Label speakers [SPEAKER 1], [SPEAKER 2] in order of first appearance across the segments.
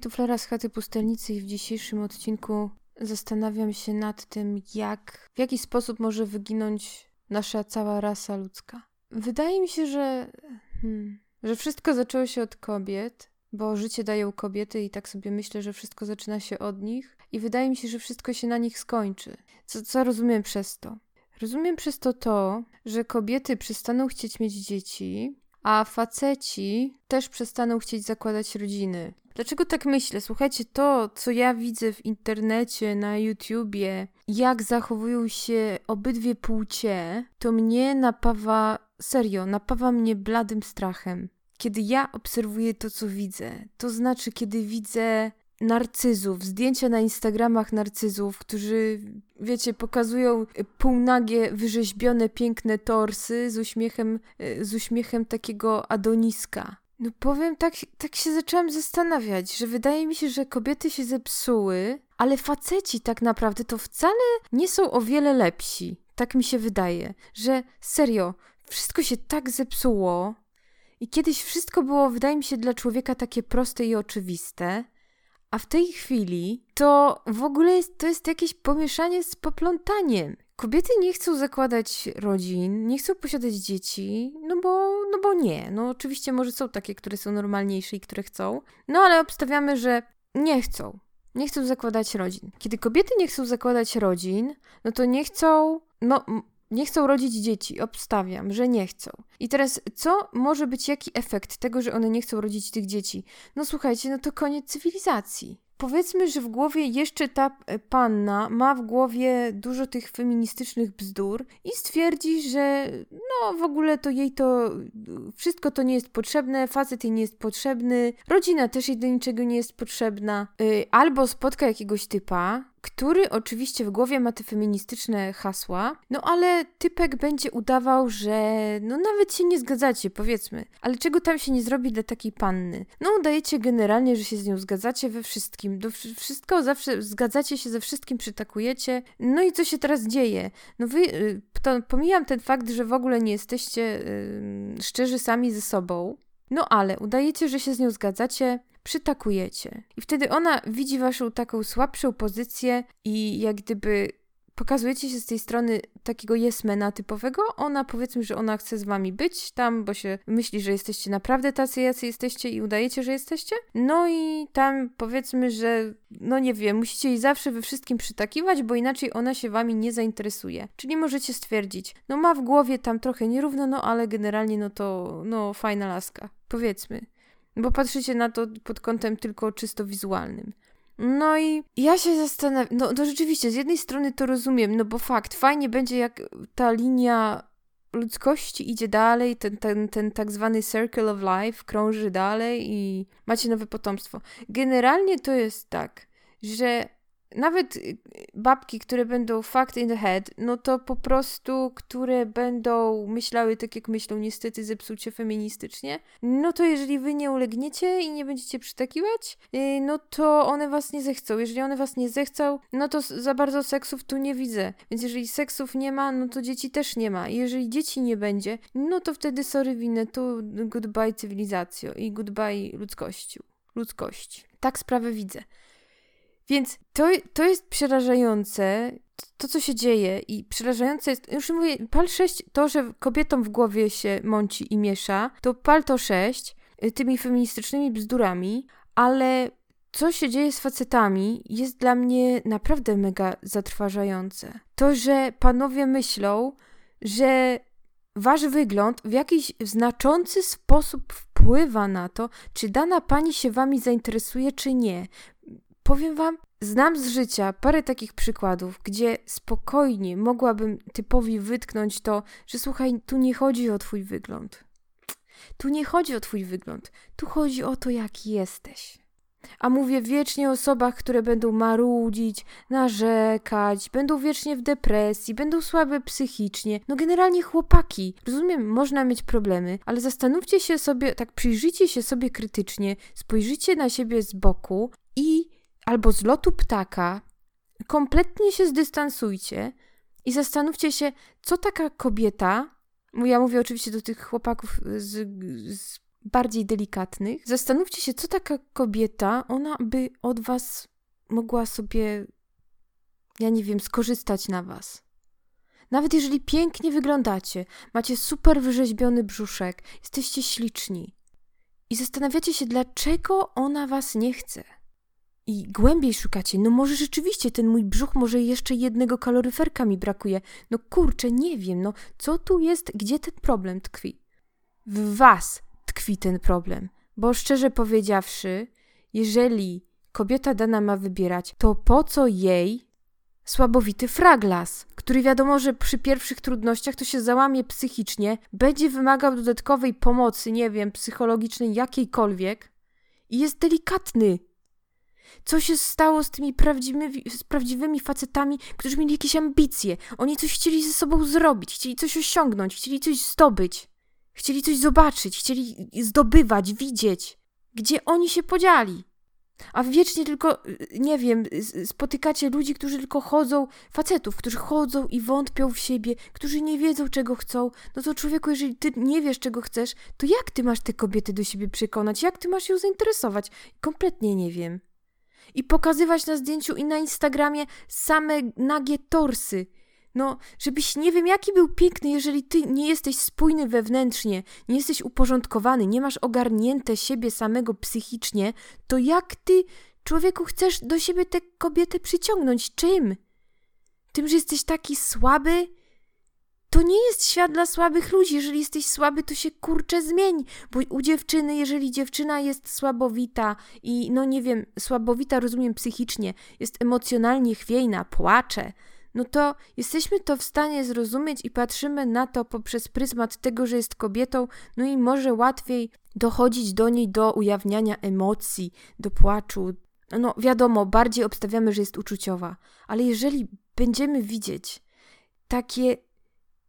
[SPEAKER 1] Hej, tu Flara z chaty pustelnicy i w dzisiejszym odcinku zastanawiam się nad tym, jak, w jaki sposób może wyginąć nasza cała rasa ludzka. Wydaje mi się, że, hmm, że wszystko zaczęło się od kobiet, bo życie dają kobiety i tak sobie myślę, że wszystko zaczyna się od nich i wydaje mi się, że wszystko się na nich skończy. Co, co rozumiem przez to? Rozumiem przez to to, że kobiety przestaną chcieć mieć dzieci, a faceci też przestaną chcieć zakładać rodziny. Dlaczego tak myślę? Słuchajcie, to, co ja widzę w internecie, na YouTubie, jak zachowują się obydwie płcie, to mnie napawa, serio, napawa mnie bladym strachem. Kiedy ja obserwuję to, co widzę, to znaczy, kiedy widzę narcyzów, zdjęcia na Instagramach narcyzów, którzy, wiecie, pokazują półnagie, wyrzeźbione, piękne torsy z uśmiechem, e, z uśmiechem takiego adoniska. No powiem, tak, tak się zaczęłam zastanawiać, że wydaje mi się, że kobiety się zepsuły, ale faceci tak naprawdę to wcale nie są o wiele lepsi. Tak mi się wydaje, że serio, wszystko się tak zepsuło i kiedyś wszystko było, wydaje mi się, dla człowieka takie proste i oczywiste, a w tej chwili to w ogóle jest, to jest jakieś pomieszanie z poplątaniem. Kobiety nie chcą zakładać rodzin, nie chcą posiadać dzieci, no bo, no bo nie. No oczywiście może są takie, które są normalniejsze i które chcą, no ale obstawiamy, że nie chcą. Nie chcą zakładać rodzin. Kiedy kobiety nie chcą zakładać rodzin, no to nie chcą, no nie chcą rodzić dzieci. Obstawiam, że nie chcą. I teraz, co może być jaki efekt tego, że one nie chcą rodzić tych dzieci? No słuchajcie, no to koniec cywilizacji powiedzmy, że w głowie jeszcze ta e, panna ma w głowie dużo tych feministycznych bzdur i stwierdzi, że no w ogóle to jej to wszystko to nie jest potrzebne, facet jej nie jest potrzebny, rodzina też jej do niczego nie jest potrzebna. Y, albo spotka jakiegoś typa, który oczywiście w głowie ma te feministyczne hasła, no ale typek będzie udawał, że no nawet się nie zgadzacie, powiedzmy. Ale czego tam się nie zrobi dla takiej panny? No udajecie generalnie, że się z nią zgadzacie we wszystkim. Do wszystko zawsze zgadzacie się ze wszystkim, przytakujecie. No i co się teraz dzieje? No wy, y, to pomijam ten fakt, że w ogóle nie jesteście yy, szczerzy sami ze sobą. No ale udajecie, że się z nią zgadzacie, przytakujecie. I wtedy ona widzi waszą taką słabszą pozycję i jak gdyby pokazujecie się z tej strony takiego jesmena typowego, ona powiedzmy, że ona chce z wami być tam, bo się myśli, że jesteście naprawdę tacy, jacy jesteście i udajecie, że jesteście. No i tam powiedzmy, że no nie wiem, musicie jej zawsze we wszystkim przytakiwać, bo inaczej ona się wami nie zainteresuje. Czyli możecie stwierdzić, no ma w głowie tam trochę nierówno, no ale generalnie no to, no fajna laska. Powiedzmy. Bo patrzycie na to pod kątem tylko czysto wizualnym. No i ja się zastanawiam, no, no rzeczywiście, z jednej strony to rozumiem, no bo fakt, fajnie będzie jak ta linia ludzkości idzie dalej, ten, ten, ten tak zwany circle of life krąży dalej i macie nowe potomstwo. Generalnie to jest tak, że nawet y, babki, które będą fact in the head, no to po prostu, które będą myślały tak, jak myślą, niestety zepsucie feministycznie, no to jeżeli wy nie ulegniecie i nie będziecie przytakiwać, y, no to one was nie zechcą. Jeżeli one was nie zechcą, no to za bardzo seksów tu nie widzę. Więc jeżeli seksów nie ma, no to dzieci też nie ma. Jeżeli dzieci nie będzie, no to wtedy sorry winę, to goodbye cywilizacjo i goodbye ludzkościu. Ludzkości. Tak sprawę widzę. Więc to, to jest przerażające, to co się dzieje i przerażające jest, już mówię, pal 6, to, że kobietom w głowie się mąci i miesza, to pal to 6 y, tymi feministycznymi bzdurami, ale co się dzieje z facetami jest dla mnie naprawdę mega zatrważające. To, że panowie myślą, że wasz wygląd w jakiś znaczący sposób wpływa na to, czy dana pani się wami zainteresuje, czy nie. Powiem wam, znam z życia parę takich przykładów, gdzie spokojnie mogłabym typowi wytknąć to, że słuchaj, tu nie chodzi o twój wygląd. Tu nie chodzi o twój wygląd, tu chodzi o to, jaki jesteś. A mówię wiecznie o osobach, które będą marudzić, narzekać, będą wiecznie w depresji, będą słabe psychicznie. No generalnie chłopaki. Rozumiem, można mieć problemy, ale zastanówcie się sobie, tak przyjrzyjcie się sobie krytycznie, spojrzyjcie na siebie z boku i albo z lotu ptaka, kompletnie się zdystansujcie i zastanówcie się, co taka kobieta, ja mówię oczywiście do tych chłopaków z, z bardziej delikatnych, zastanówcie się, co taka kobieta, ona by od was mogła sobie, ja nie wiem, skorzystać na was. Nawet jeżeli pięknie wyglądacie, macie super wyrzeźbiony brzuszek, jesteście śliczni i zastanawiacie się, dlaczego ona was nie chce. I głębiej szukacie, no może rzeczywiście ten mój brzuch, może jeszcze jednego kaloryferka mi brakuje. No kurczę, nie wiem, no co tu jest, gdzie ten problem tkwi? W was tkwi ten problem, bo szczerze powiedziawszy, jeżeli kobieta dana ma wybierać, to po co jej słabowity fraglas, który wiadomo, że przy pierwszych trudnościach to się załamie psychicznie, będzie wymagał dodatkowej pomocy, nie wiem, psychologicznej, jakiejkolwiek i jest delikatny. Co się stało z tymi prawdziwymi, z prawdziwymi facetami, którzy mieli jakieś ambicje? Oni coś chcieli ze sobą zrobić, chcieli coś osiągnąć, chcieli coś zdobyć, chcieli coś zobaczyć, chcieli zdobywać, widzieć. Gdzie oni się podzieli? A wiecznie tylko, y, nie wiem, spotykacie ludzi, którzy tylko chodzą, facetów, którzy chodzą i wątpią w siebie, którzy nie wiedzą, czego chcą. No to człowieku, jeżeli ty nie wiesz, czego chcesz, to jak ty masz te kobiety do siebie przekonać? Jak ty masz ją zainteresować? Kompletnie nie wiem. I pokazywać na zdjęciu i na Instagramie same nagie torsy. No, żebyś nie wiem, jaki był piękny, jeżeli ty nie jesteś spójny wewnętrznie, nie jesteś uporządkowany, nie masz ogarnięte siebie samego psychicznie, to jak ty, człowieku, chcesz do siebie tę kobietę przyciągnąć? Czym? Tym, że jesteś taki słaby? To nie jest świat dla słabych ludzi. Jeżeli jesteś słaby, to się kurczę zmień. Bo u dziewczyny, jeżeli dziewczyna jest słabowita i, no nie wiem, słabowita rozumiem psychicznie, jest emocjonalnie chwiejna, płacze, no to jesteśmy to w stanie zrozumieć i patrzymy na to poprzez pryzmat tego, że jest kobietą, no i może łatwiej dochodzić do niej do ujawniania emocji, do płaczu. No wiadomo, bardziej obstawiamy, że jest uczuciowa, ale jeżeli będziemy widzieć takie,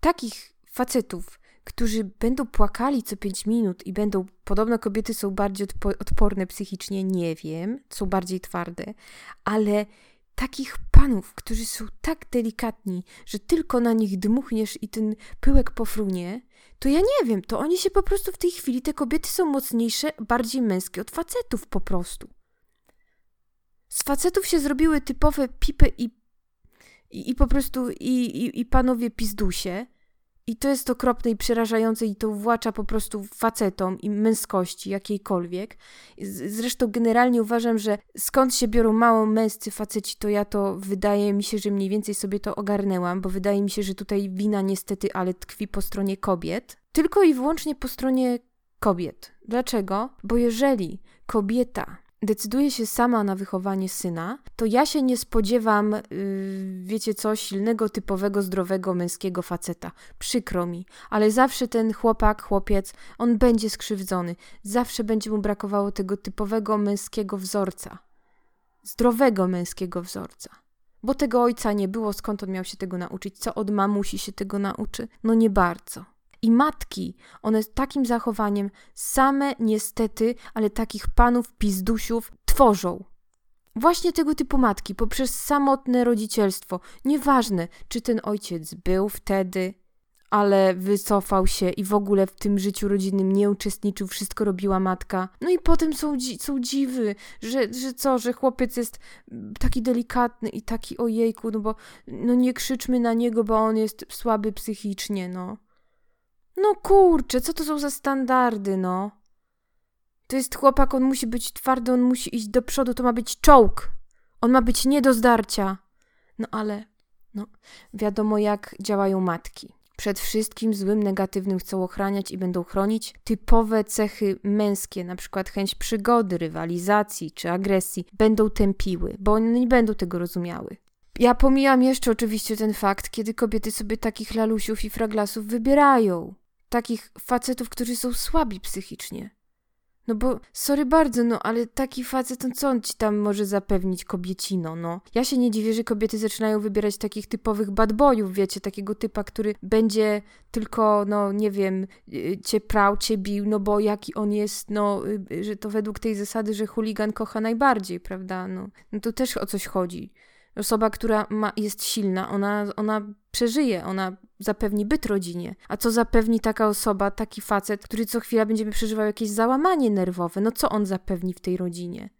[SPEAKER 1] takich facetów, którzy będą płakali co 5 minut i będą, podobno kobiety są bardziej odporne psychicznie, nie wiem, są bardziej twarde, ale takich panów, którzy są tak delikatni, że tylko na nich dmuchniesz i ten pyłek pofrunie, to ja nie wiem, to oni się po prostu w tej chwili, te kobiety są mocniejsze, bardziej męskie od facetów po prostu. Z facetów się zrobiły typowe pipy i, i, i po prostu i, i, i panowie pizdusie, i to jest okropne i przerażające i to włacza po prostu facetom i męskości jakiejkolwiek. Zresztą generalnie uważam, że skąd się biorą mało męscy faceci, to ja to wydaje mi się, że mniej więcej sobie to ogarnęłam, bo wydaje mi się, że tutaj wina niestety, ale tkwi po stronie kobiet. Tylko i wyłącznie po stronie kobiet. Dlaczego? Bo jeżeli kobieta decyduje się sama na wychowanie syna, to ja się nie spodziewam, yy, wiecie co, silnego, typowego, zdrowego, męskiego faceta. Przykro mi, ale zawsze ten chłopak, chłopiec, on będzie skrzywdzony. Zawsze będzie mu brakowało tego typowego męskiego wzorca. Zdrowego męskiego wzorca. Bo tego ojca nie było, skąd on miał się tego nauczyć? Co od mamusi się tego nauczy? No nie bardzo. I matki, one takim zachowaniem same niestety, ale takich panów pizdusiów tworzą. Właśnie tego typu matki, poprzez samotne rodzicielstwo, nieważne czy ten ojciec był wtedy, ale wycofał się i w ogóle w tym życiu rodzinnym nie uczestniczył, wszystko robiła matka. No i potem są, są dziwy, że, że co, że chłopiec jest taki delikatny i taki ojejku, no bo no nie krzyczmy na niego, bo on jest słaby psychicznie, no. No kurczę, co to są za standardy, no? To jest chłopak, on musi być twardy, on musi iść do przodu, to ma być czołg. On ma być nie do zdarcia. No ale, no, wiadomo jak działają matki. Przed wszystkim złym, negatywnym chcą ochraniać i będą chronić typowe cechy męskie, na przykład chęć przygody, rywalizacji czy agresji, będą tępiły, bo one nie będą tego rozumiały. Ja pomijam jeszcze oczywiście ten fakt, kiedy kobiety sobie takich lalusiów i fraglasów wybierają takich facetów, którzy są słabi psychicznie. No bo, sorry bardzo, no ale taki facet, no co on ci tam może zapewnić kobiecino, no. Ja się nie dziwię, że kobiety zaczynają wybierać takich typowych bad boyów, wiecie, takiego typa, który będzie tylko, no nie wiem, y, cię prał, cię bił, no bo jaki on jest, no, y, że to według tej zasady, że chuligan kocha najbardziej, prawda, no. No to też o coś chodzi Osoba, która ma, jest silna, ona, ona przeżyje, ona zapewni byt rodzinie. A co zapewni taka osoba, taki facet, który co chwila będzie przeżywał jakieś załamanie nerwowe? No co on zapewni w tej rodzinie?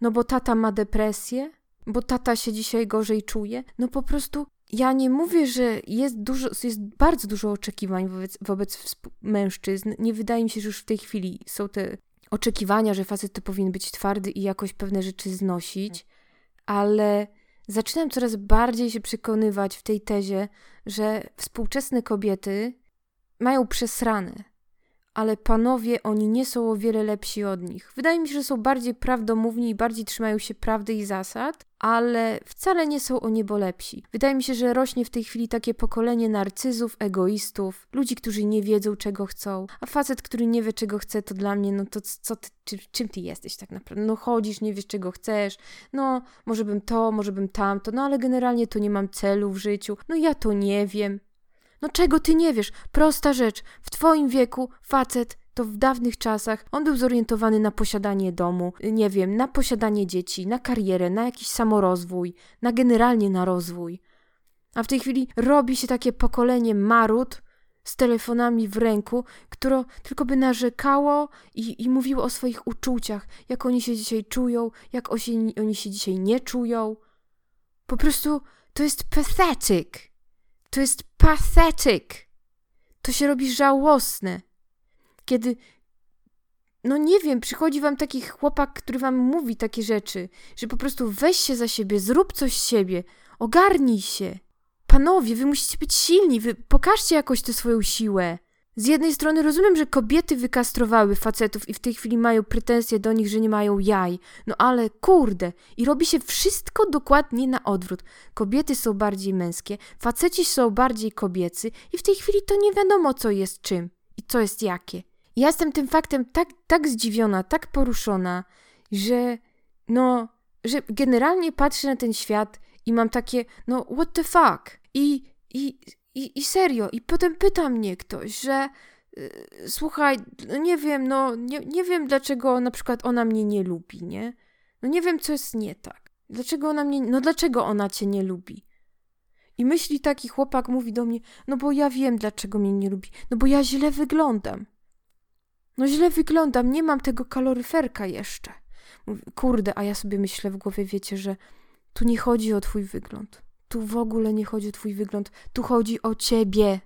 [SPEAKER 1] No bo tata ma depresję? Bo tata się dzisiaj gorzej czuje? No po prostu ja nie mówię, że jest dużo, jest bardzo dużo oczekiwań wobec, wobec mężczyzn. Nie wydaje mi się, że już w tej chwili są te oczekiwania, że facet to powinien być twardy i jakoś pewne rzeczy znosić, ale zaczynam coraz bardziej się przekonywać w tej tezie, że współczesne kobiety mają przesrane ale panowie, oni nie są o wiele lepsi od nich. Wydaje mi się, że są bardziej prawdomówni i bardziej trzymają się prawdy i zasad, ale wcale nie są o niebo lepsi. Wydaje mi się, że rośnie w tej chwili takie pokolenie narcyzów, egoistów, ludzi, którzy nie wiedzą, czego chcą. A facet, który nie wie, czego chce, to dla mnie, no to co ty, czy, czym ty jesteś tak naprawdę? No chodzisz, nie wiesz, czego chcesz, no może bym to, może bym tamto, no ale generalnie to nie mam celu w życiu, no ja to nie wiem. No czego ty nie wiesz? Prosta rzecz. W twoim wieku facet to w dawnych czasach on był zorientowany na posiadanie domu, nie wiem, na posiadanie dzieci, na karierę, na jakiś samorozwój, na generalnie na rozwój. A w tej chwili robi się takie pokolenie marut z telefonami w ręku, które tylko by narzekało i, i mówiło o swoich uczuciach, jak oni się dzisiaj czują, jak oni, oni się dzisiaj nie czują. Po prostu to jest pathetic. To jest pathetic. To się robi żałosne. Kiedy, no nie wiem, przychodzi wam taki chłopak, który wam mówi takie rzeczy, że po prostu weź się za siebie, zrób coś z siebie, ogarnij się. Panowie, wy musicie być silni, wy pokażcie jakoś tę swoją siłę. Z jednej strony rozumiem, że kobiety wykastrowały facetów i w tej chwili mają pretensje do nich, że nie mają jaj. No ale kurde, i robi się wszystko dokładnie na odwrót. Kobiety są bardziej męskie, faceci są bardziej kobiecy i w tej chwili to nie wiadomo, co jest czym i co jest jakie. Ja jestem tym faktem tak, tak zdziwiona, tak poruszona, że no, że generalnie patrzę na ten świat i mam takie, no what the fuck? I, i i, I serio, i potem pyta mnie ktoś, że yy, słuchaj, no nie wiem, no nie, nie wiem dlaczego na przykład ona mnie nie lubi, nie? No nie wiem, co jest nie tak. Dlaczego ona mnie, no dlaczego ona cię nie lubi? I myśli taki chłopak, mówi do mnie, no bo ja wiem, dlaczego mnie nie lubi. No bo ja źle wyglądam. No źle wyglądam, nie mam tego kaloryferka jeszcze. Mówi, kurde, a ja sobie myślę w głowie, wiecie, że tu nie chodzi o twój wygląd. Tu w ogóle nie chodzi o twój wygląd, tu chodzi o ciebie.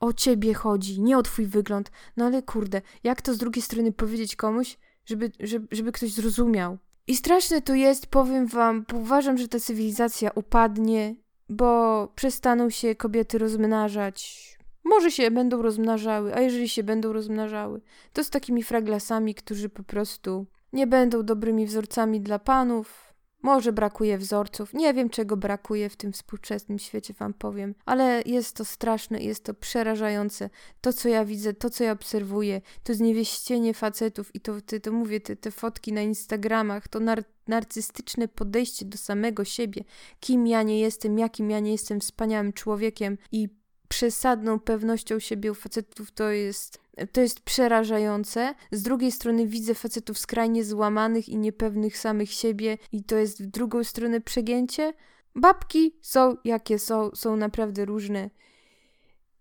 [SPEAKER 1] O ciebie chodzi, nie o twój wygląd. No ale kurde, jak to z drugiej strony powiedzieć komuś, żeby, żeby, żeby ktoś zrozumiał? I straszne to jest, powiem wam, bo uważam, że ta cywilizacja upadnie, bo przestaną się kobiety rozmnażać. Może się będą rozmnażały, a jeżeli się będą rozmnażały, to z takimi fraglasami, którzy po prostu nie będą dobrymi wzorcami dla panów, może brakuje wzorców, nie wiem czego brakuje w tym współczesnym świecie, wam powiem, ale jest to straszne, jest to przerażające. To, co ja widzę, to, co ja obserwuję, to zniewieścienie facetów i to, to, to mówię, te, te fotki na Instagramach, to nar narcystyczne podejście do samego siebie, kim ja nie jestem, jakim ja nie jestem wspaniałym człowiekiem i przesadną pewnością siebie u facetów to jest to jest przerażające. Z drugiej strony widzę facetów skrajnie złamanych i niepewnych samych siebie, i to jest w drugą stronę przegięcie. Babki są jakie są, są naprawdę różne.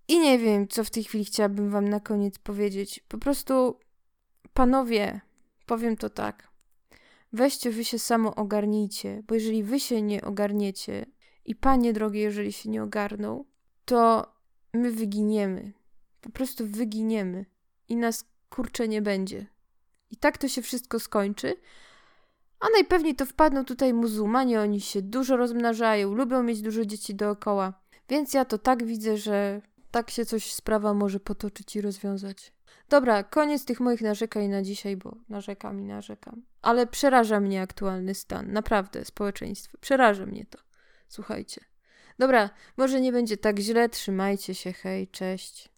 [SPEAKER 1] I nie wiem, co w tej chwili chciałabym Wam na koniec powiedzieć. Po prostu, panowie, powiem to tak. Weźcie wy się samo ogarnijcie, bo jeżeli wy się nie ogarniecie i panie drogie, jeżeli się nie ogarną, to my wyginiemy po prostu wyginiemy i nas kurcze nie będzie. I tak to się wszystko skończy. A najpewniej to wpadną tutaj muzułmanie, oni się dużo rozmnażają, lubią mieć dużo dzieci dookoła. Więc ja to tak widzę, że tak się coś sprawa może potoczyć i rozwiązać. Dobra, koniec tych moich narzekań na dzisiaj, bo narzekam i narzekam. Ale przeraża mnie aktualny stan, naprawdę, społeczeństwo. Przeraża mnie to. Słuchajcie. Dobra, może nie będzie tak źle, trzymajcie się, hej, cześć.